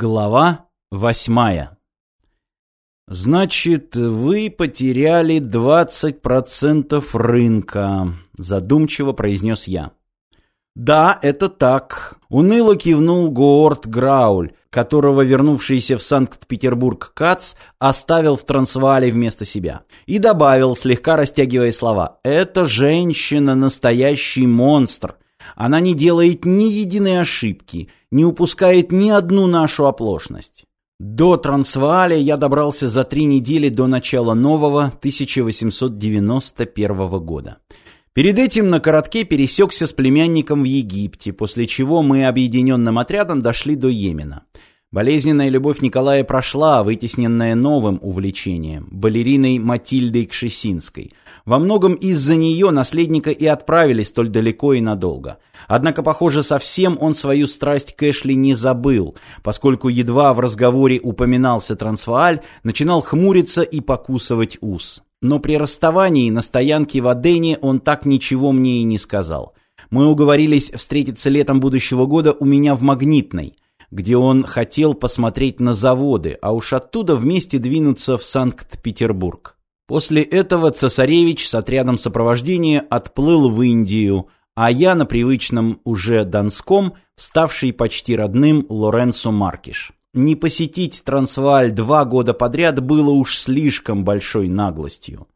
Глава восьмая. «Значит, вы потеряли 20% рынка», — задумчиво произнес я. «Да, это так», — уныло кивнул Гоорт Грауль, которого вернувшийся в Санкт-Петербург Кац оставил в Трансваале вместо себя. И добавил, слегка растягивая слова, «Эта женщина — настоящий монстр». Она не делает ни единой ошибки, не упускает ни одну нашу оплошность. До Трансвааля я добрался за три недели до начала нового 1891 года. Перед этим на коротке пересекся с племянником в Египте, после чего мы объединенным отрядом дошли до Йемена. Болезненная любовь Николая прошла, вытесненная новым увлечением – балериной Матильдой Кшесинской. Во многом из-за нее наследника и отправили столь далеко и надолго. Однако, похоже, совсем он свою страсть к Эшли не забыл, поскольку едва в разговоре упоминался Трансвааль, начинал хмуриться и покусывать ус. Но при расставании на стоянке в Адене он так ничего мне и не сказал. Мы уговорились встретиться летом будущего года у меня в Магнитной – где он хотел посмотреть на заводы, а уж оттуда вместе двинуться в Санкт-Петербург. После этого цесаревич с отрядом сопровождения отплыл в Индию, а я на привычном уже Донском, ставший почти родным Лоренцо Маркиш. Не посетить Трансвааль два года подряд было уж слишком большой наглостью.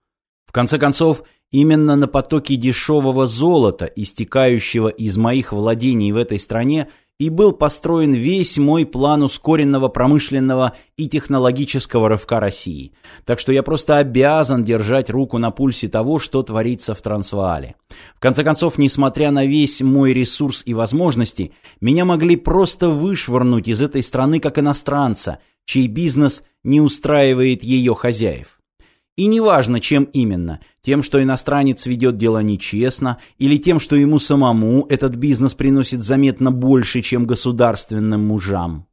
В конце концов, именно на потоке дешевого золота, истекающего из моих владений в этой стране, и был построен весь мой план ускоренного промышленного и технологического рывка России. Так что я просто обязан держать руку на пульсе того, что творится в Трансваале. В конце концов, несмотря на весь мой ресурс и возможности, меня могли просто вышвырнуть из этой страны как иностранца, чей бизнес не устраивает ее хозяев. И неважно, чем именно, тем, что иностранец ведет дело нечестно, или тем, что ему самому этот бизнес приносит заметно больше, чем государственным мужам.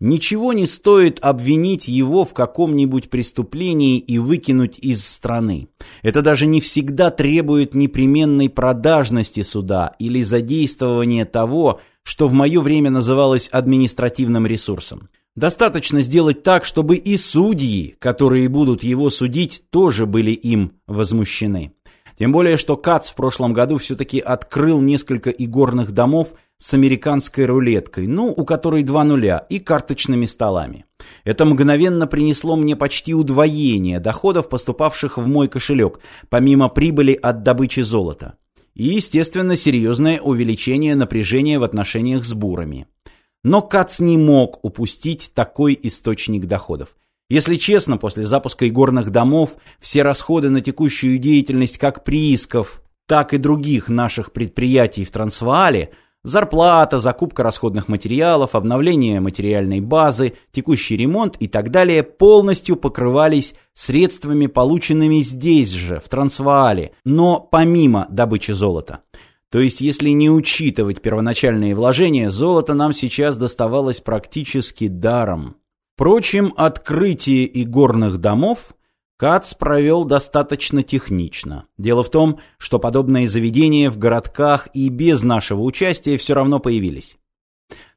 Ничего не стоит обвинить его в каком-нибудь преступлении и выкинуть из страны. Это даже не всегда требует непременной продажности суда или задействования того, что в мое время называлось административным ресурсом. Достаточно сделать так, чтобы и судьи, которые будут его судить, тоже были им возмущены. Тем более, что Кац в прошлом году все-таки открыл несколько игорных домов с американской рулеткой, ну, у которой два нуля, и карточными столами. Это мгновенно принесло мне почти удвоение доходов, поступавших в мой кошелек, помимо прибыли от добычи золота. И, естественно, серьезное увеличение напряжения в отношениях с бурами. Но Кац не мог упустить такой источник доходов. Если честно, после запуска игорных домов все расходы на текущую деятельность как приисков, так и других наших предприятий в Трансваале – Зарплата, закупка расходных материалов, обновление материальной базы, текущий ремонт и так далее полностью покрывались средствами, полученными здесь же, в Трансваале, но помимо добычи золота. То есть, если не учитывать первоначальные вложения, золото нам сейчас доставалось практически даром. Впрочем, открытие игорных домов Кац провел достаточно технично. Дело в том, что подобные заведения в городках и без нашего участия все равно появились.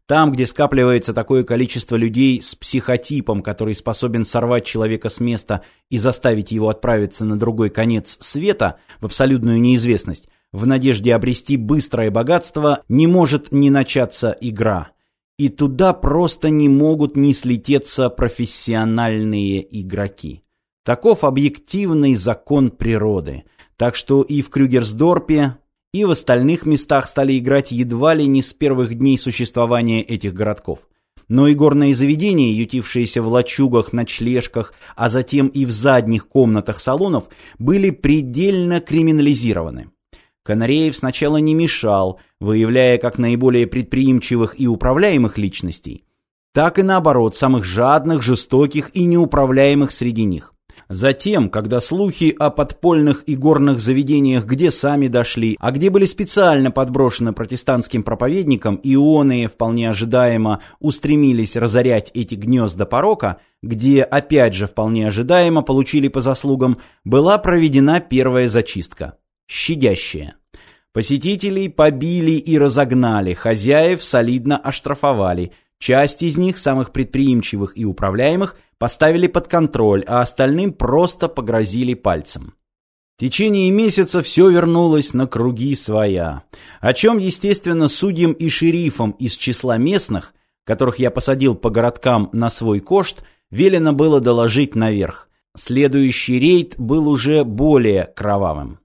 Там, где скапливается такое количество людей с психотипом, который способен сорвать человека с места и заставить его отправиться на другой конец света, в абсолютную неизвестность, в надежде обрести быстрое богатство, не может не начаться игра. И туда просто не могут не слететься профессиональные игроки. Таков объективный закон природы. Так что и в Крюгерсдорпе, и в остальных местах стали играть едва ли не с первых дней существования этих городков. Но и горные заведения, ютившиеся в лачугах, ночлежках, а затем и в задних комнатах салонов, были предельно криминализированы. Канареев сначала не мешал, выявляя как наиболее предприимчивых и управляемых личностей, так и наоборот, самых жадных, жестоких и неуправляемых среди них. Затем, когда слухи о подпольных и горных заведениях где сами дошли, а где были специально подброшены протестантским проповедникам, ионы, вполне ожидаемо, устремились разорять эти гнезда порока, где, опять же, вполне ожидаемо получили по заслугам, была проведена первая зачистка щадящее. Посетителей побили и разогнали, хозяев солидно оштрафовали, Часть из них, самых предприимчивых и управляемых, поставили под контроль, а остальным просто погрозили пальцем. В течение месяца все вернулось на круги своя, о чем, естественно, судьям и шерифам из числа местных, которых я посадил по городкам на свой кошт, велено было доложить наверх. Следующий рейд был уже более кровавым.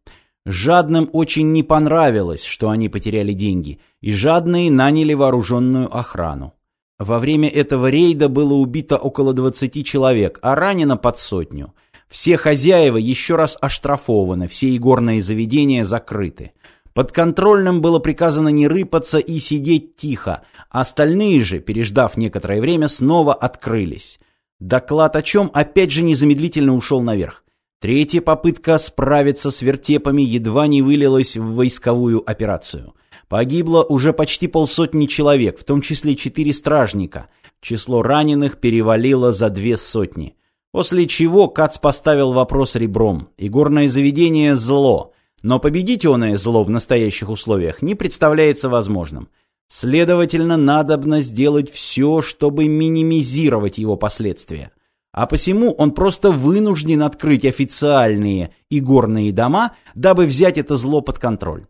Жадным очень не понравилось, что они потеряли деньги, и жадные наняли вооруженную охрану. Во время этого рейда было убито около 20 человек, а ранено под сотню. Все хозяева еще раз оштрафованы, все игорные заведения закрыты. Подконтрольным было приказано не рыпаться и сидеть тихо, а остальные же, переждав некоторое время, снова открылись. Доклад о чем опять же незамедлительно ушел наверх. Третья попытка справиться с вертепами едва не вылилась в войсковую операцию. Погибло уже почти полсотни человек, в том числе четыре стражника. Число раненых перевалило за две сотни. После чего Кац поставил вопрос ребром. Игорное заведение – зло. Но победить оное зло в настоящих условиях не представляется возможным. Следовательно, надобно сделать все, чтобы минимизировать его последствия а посему он просто вынужден открыть официальные игорные дома, дабы взять это зло под контроль.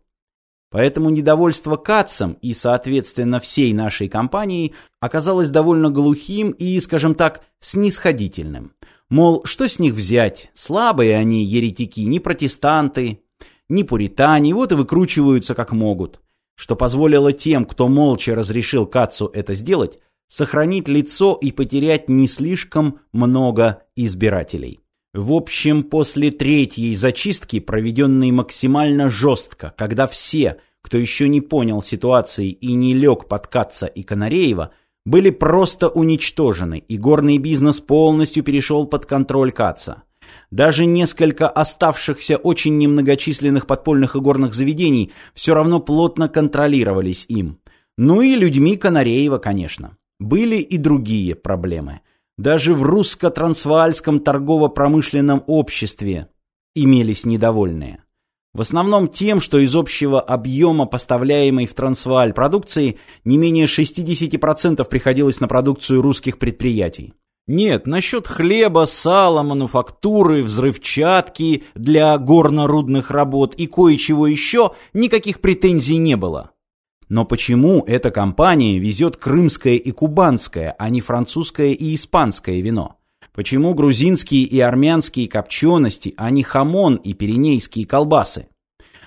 Поэтому недовольство Катцем и, соответственно, всей нашей компанией оказалось довольно глухим и, скажем так, снисходительным. Мол, что с них взять? Слабые они, еретики, не протестанты, не пуритане, вот и выкручиваются как могут. Что позволило тем, кто молча разрешил Катцу это сделать, сохранить лицо и потерять не слишком много избирателей. В общем, после третьей зачистки, проведенной максимально жестко, когда все, кто еще не понял ситуации и не лег под Катца и Канареева, были просто уничтожены, и горный бизнес полностью перешел под контроль Каца. Даже несколько оставшихся очень немногочисленных подпольных игорных заведений все равно плотно контролировались им. Ну и людьми Канареева, конечно. Были и другие проблемы. Даже в русско-трансваальском торгово-промышленном обществе имелись недовольные. В основном тем, что из общего объема поставляемой в Трансвааль продукции не менее 60% приходилось на продукцию русских предприятий. Нет, насчет хлеба, сала, мануфактуры, взрывчатки для горно-рудных работ и кое-чего еще никаких претензий не было. Но почему эта компания везет крымское и кубанское, а не французское и испанское вино? Почему грузинские и армянские копчености, а не хамон и пиренейские колбасы?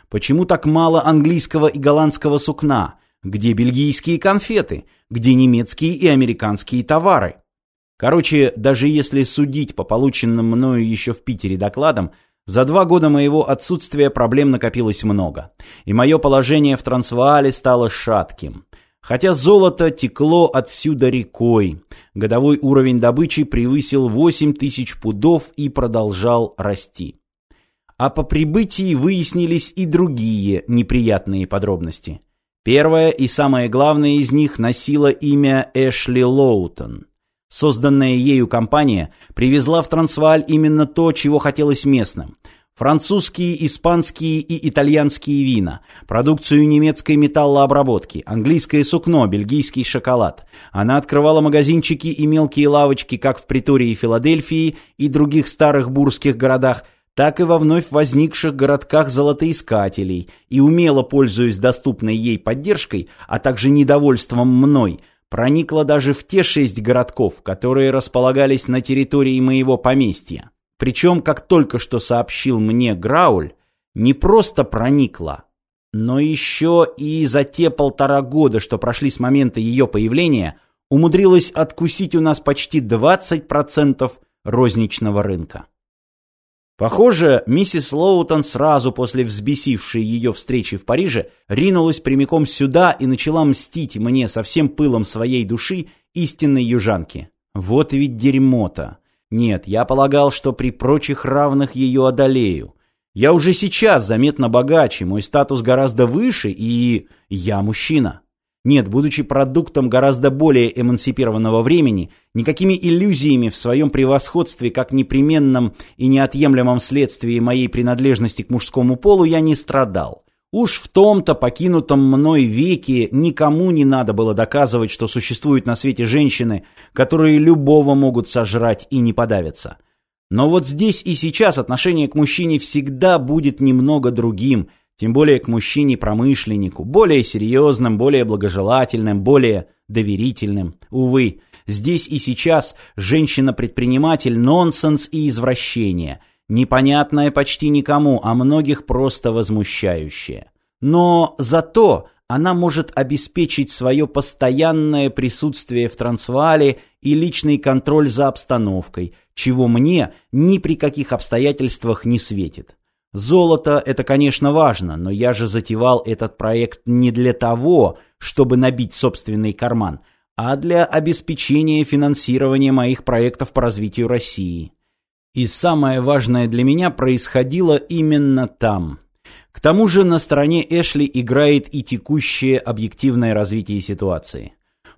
Почему так мало английского и голландского сукна? Где бельгийские конфеты? Где немецкие и американские товары? Короче, даже если судить по полученным мною еще в Питере докладам, за два года моего отсутствия проблем накопилось много, и мое положение в Трансваале стало шатким. Хотя золото текло отсюда рекой, годовой уровень добычи превысил 8 тысяч пудов и продолжал расти. А по прибытии выяснились и другие неприятные подробности. Первое и самое главное из них носило имя Эшли Лоутон. Созданная ею компания привезла в Трансвааль именно то, чего хотелось местным. Французские, испанские и итальянские вина, продукцию немецкой металлообработки, английское сукно, бельгийский шоколад. Она открывала магазинчики и мелкие лавочки как в Притории Филадельфии и других старых бурских городах, так и во вновь возникших городках золотоискателей, и умело, пользуясь доступной ей поддержкой, а также недовольством мной, проникла даже в те шесть городков, которые располагались на территории моего поместья. Причем, как только что сообщил мне Грауль, не просто проникла, но еще и за те полтора года, что прошли с момента ее появления, умудрилась откусить у нас почти 20% розничного рынка. Похоже, миссис Лоутон сразу после взбесившей ее встречи в Париже ринулась прямиком сюда и начала мстить мне со всем пылом своей души истинной южанки. Вот ведь дерьмо-то. Нет, я полагал, что при прочих равных ее одолею. Я уже сейчас заметно богаче, мой статус гораздо выше, и я мужчина. Нет, будучи продуктом гораздо более эмансипированного времени, никакими иллюзиями в своем превосходстве как непременном и неотъемлемом следствии моей принадлежности к мужскому полу я не страдал. Уж в том-то покинутом мной веке никому не надо было доказывать, что существуют на свете женщины, которые любого могут сожрать и не подавиться. Но вот здесь и сейчас отношение к мужчине всегда будет немного другим, тем более к мужчине-промышленнику, более серьезным, более благожелательным, более доверительным. Увы, здесь и сейчас женщина-предприниматель – нонсенс и извращение – непонятное почти никому, а многих просто возмущающее. Но зато она может обеспечить свое постоянное присутствие в Трансваале и личный контроль за обстановкой, чего мне ни при каких обстоятельствах не светит. Золото – это, конечно, важно, но я же затевал этот проект не для того, чтобы набить собственный карман, а для обеспечения финансирования моих проектов по развитию России. И самое важное для меня происходило именно там. К тому же на стороне Эшли играет и текущее объективное развитие ситуации.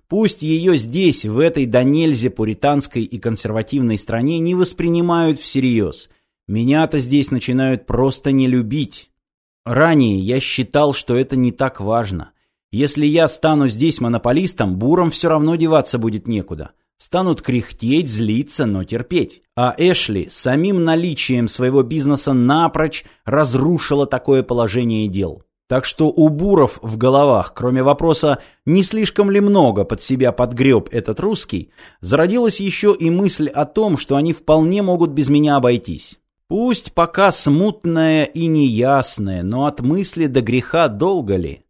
Пусть ее здесь, в этой до пуританской и консервативной стране, не воспринимают всерьез. Меня-то здесь начинают просто не любить. Ранее я считал, что это не так важно. Если я стану здесь монополистом, бурам все равно деваться будет некуда. Станут кряхтеть, злиться, но терпеть. А Эшли самим наличием своего бизнеса напрочь разрушила такое положение дел. Так что у буров в головах, кроме вопроса, не слишком ли много под себя подгреб этот русский, зародилась еще и мысль о том, что они вполне могут без меня обойтись. Пусть пока смутная и неясная, но от мысли до греха долго ли?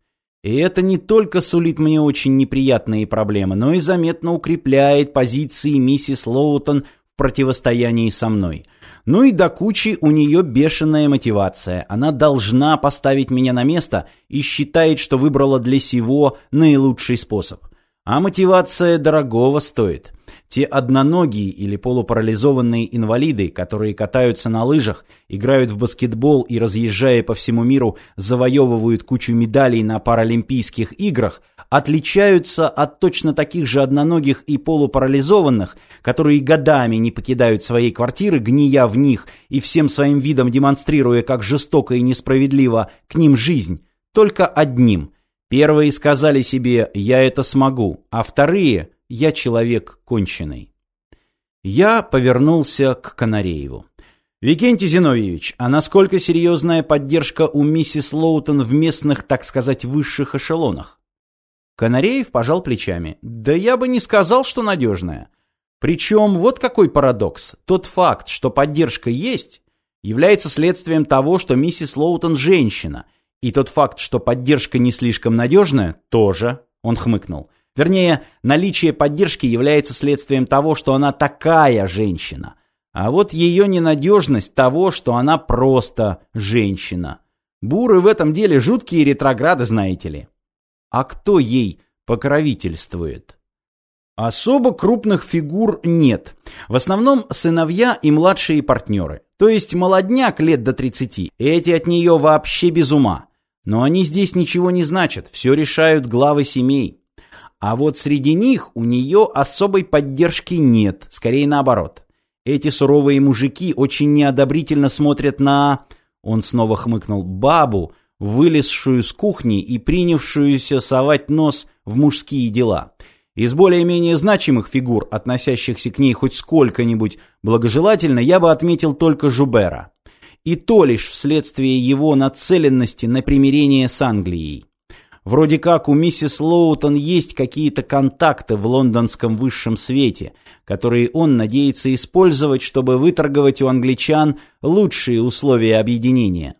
И это не только сулит мне очень неприятные проблемы, но и заметно укрепляет позиции миссис Лоутон в противостоянии со мной. Ну и до кучи у нее бешеная мотивация. Она должна поставить меня на место и считает, что выбрала для сего наилучший способ. А мотивация дорогого стоит. Те одноногие или полупарализованные инвалиды, которые катаются на лыжах, играют в баскетбол и, разъезжая по всему миру, завоевывают кучу медалей на Паралимпийских играх, отличаются от точно таких же одноногих и полупарализованных, которые годами не покидают своей квартиры, гния в них и всем своим видом демонстрируя, как жестоко и несправедливо к ним жизнь, только одним. Первые сказали себе «я это смогу», а вторые я человек конченый. Я повернулся к Канарееву. «Викентий Зиновьевич, а насколько серьезная поддержка у миссис Лоутон в местных, так сказать, высших эшелонах?» Канареев пожал плечами. «Да я бы не сказал, что надежная. Причем вот какой парадокс. Тот факт, что поддержка есть, является следствием того, что миссис Лоутон женщина. И тот факт, что поддержка не слишком надежная, тоже». Он хмыкнул. Вернее, наличие поддержки является следствием того, что она такая женщина. А вот ее ненадежность того, что она просто женщина. Буры в этом деле жуткие ретрограды, знаете ли. А кто ей покровительствует? Особо крупных фигур нет. В основном сыновья и младшие партнеры. То есть молодняк лет до 30. Эти от нее вообще без ума. Но они здесь ничего не значат. Все решают главы семей. А вот среди них у нее особой поддержки нет, скорее наоборот. Эти суровые мужики очень неодобрительно смотрят на... Он снова хмыкнул. Бабу, вылезшую с кухни и принявшуюся совать нос в мужские дела. Из более-менее значимых фигур, относящихся к ней хоть сколько-нибудь благожелательно, я бы отметил только Жубера. И то лишь вследствие его нацеленности на примирение с Англией. Вроде как у миссис Лоутон есть какие-то контакты в лондонском высшем свете, которые он надеется использовать, чтобы выторговать у англичан лучшие условия объединения.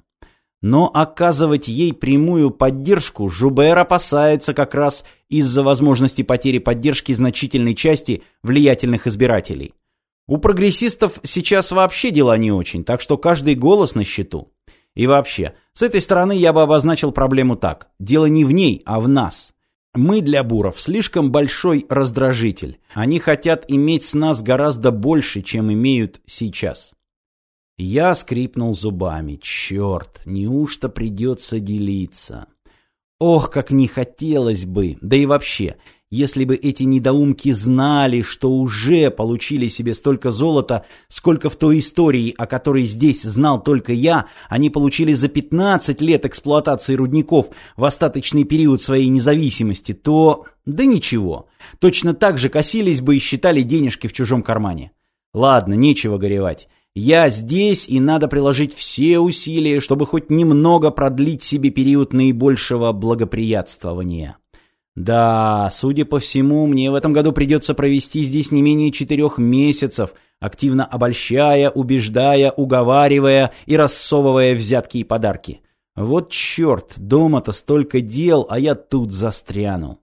Но оказывать ей прямую поддержку Жубер опасается как раз из-за возможности потери поддержки значительной части влиятельных избирателей. У прогрессистов сейчас вообще дела не очень, так что каждый голос на счету. И вообще, с этой стороны я бы обозначил проблему так. Дело не в ней, а в нас. Мы для буров слишком большой раздражитель. Они хотят иметь с нас гораздо больше, чем имеют сейчас. Я скрипнул зубами. Черт, неужто придется делиться? Ох, как не хотелось бы. Да и вообще, Если бы эти недоумки знали, что уже получили себе столько золота, сколько в той истории, о которой здесь знал только я, они получили за 15 лет эксплуатации рудников в остаточный период своей независимости, то... да ничего. Точно так же косились бы и считали денежки в чужом кармане. Ладно, нечего горевать. Я здесь, и надо приложить все усилия, чтобы хоть немного продлить себе период наибольшего благоприятствования. Да, судя по всему, мне в этом году придется провести здесь не менее четырех месяцев, активно обольщая, убеждая, уговаривая и рассовывая взятки и подарки. Вот черт, дома-то столько дел, а я тут застряну.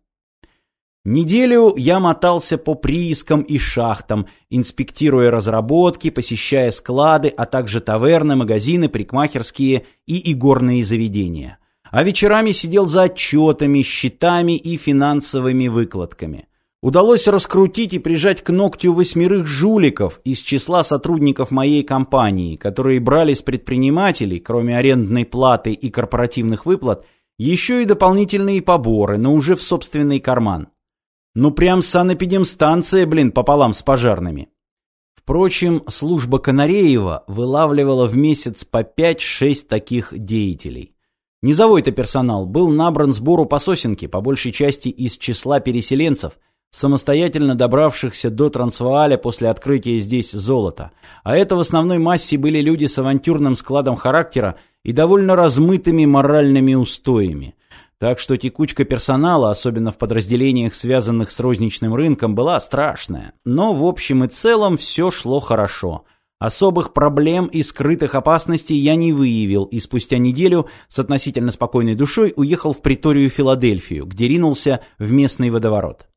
Неделю я мотался по приискам и шахтам, инспектируя разработки, посещая склады, а также таверны, магазины, парикмахерские и игорные заведения а вечерами сидел за отчетами, счетами и финансовыми выкладками. Удалось раскрутить и прижать к ногтю восьмерых жуликов из числа сотрудников моей компании, которые брали с предпринимателей, кроме арендной платы и корпоративных выплат, еще и дополнительные поборы, но уже в собственный карман. Ну прям санэпидемстанция, блин, пополам с пожарными. Впрочем, служба Канареева вылавливала в месяц по 5-6 таких деятелей. Низовой-то персонал был набран сбору по сосенке, по большей части из числа переселенцев, самостоятельно добравшихся до Трансвааля после открытия здесь золота. А это в основной массе были люди с авантюрным складом характера и довольно размытыми моральными устоями. Так что текучка персонала, особенно в подразделениях, связанных с розничным рынком, была страшная. Но в общем и целом все шло хорошо – Особых проблем и скрытых опасностей я не выявил, и спустя неделю с относительно спокойной душой уехал в приторию Филадельфию, где ринулся в местный водоворот.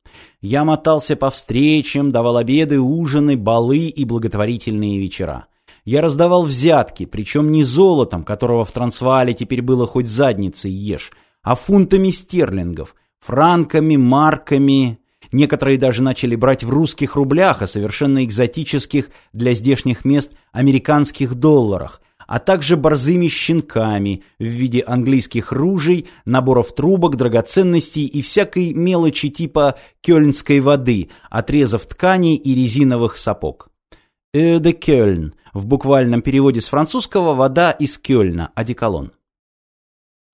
Я мотался по встречам, давал обеды, ужины, балы и благотворительные вечера. Я раздавал взятки, причем не золотом, которого в Трансваале теперь было хоть задницей ешь, а фунтами стерлингов, франками, марками, Некоторые даже начали брать в русских рублях, а совершенно экзотических для здешних мест американских долларах, а также борзыми щенками в виде английских ружей, наборов трубок, драгоценностей и всякой мелочи типа кёльнской воды, отрезов тканей и резиновых сапог. «Э де Кёльн» в буквальном переводе с французского «вода из Кёльна», одеколон.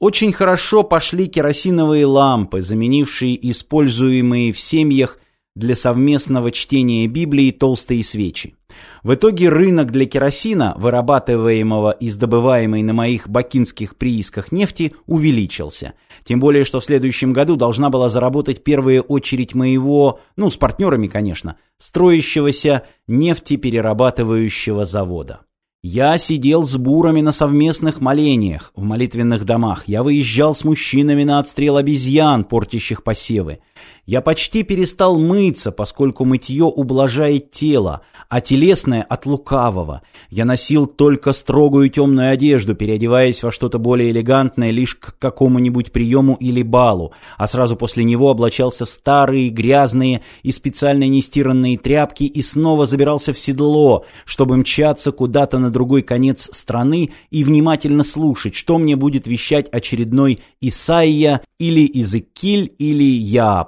Очень хорошо пошли керосиновые лампы, заменившие используемые в семьях для совместного чтения Библии толстые свечи. В итоге рынок для керосина, вырабатываемого из добываемой на моих бакинских приисках нефти, увеличился. Тем более, что в следующем году должна была заработать первая очередь моего, ну, с партнерами, конечно, строящегося нефтеперерабатывающего завода. Я сидел с бурами на совместных молениях в молитвенных домах. Я выезжал с мужчинами на отстрел обезьян, портящих посевы. Я почти перестал мыться, поскольку мытье ублажает тело, а телесное от лукавого. Я носил только строгую темную одежду, переодеваясь во что-то более элегантное лишь к какому-нибудь приему или балу, а сразу после него облачался в старые, грязные и специально нестиранные тряпки и снова забирался в седло, чтобы мчаться куда-то на другой конец страны и внимательно слушать, что мне будет вещать очередной Исаия или Изекиль или Яап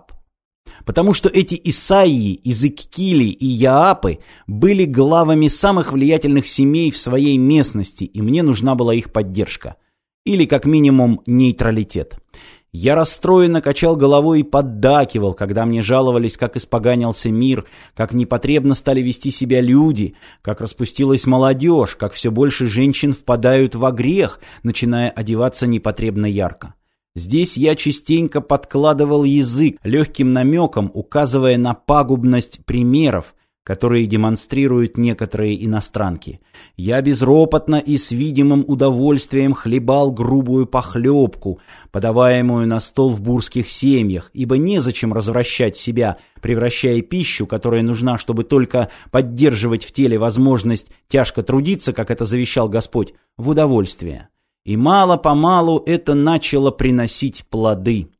потому что эти Исаии, Изыккили и Яапы были главами самых влиятельных семей в своей местности, и мне нужна была их поддержка. Или, как минимум, нейтралитет. Я расстроенно качал головой и поддакивал, когда мне жаловались, как испоганился мир, как непотребно стали вести себя люди, как распустилась молодежь, как все больше женщин впадают во грех, начиная одеваться непотребно ярко. Здесь я частенько подкладывал язык, легким намеком указывая на пагубность примеров, которые демонстрируют некоторые иностранки. Я безропотно и с видимым удовольствием хлебал грубую похлебку, подаваемую на стол в бурских семьях, ибо незачем развращать себя, превращая пищу, которая нужна, чтобы только поддерживать в теле возможность тяжко трудиться, как это завещал Господь, в удовольствие. И мало-помалу это начало приносить плоды.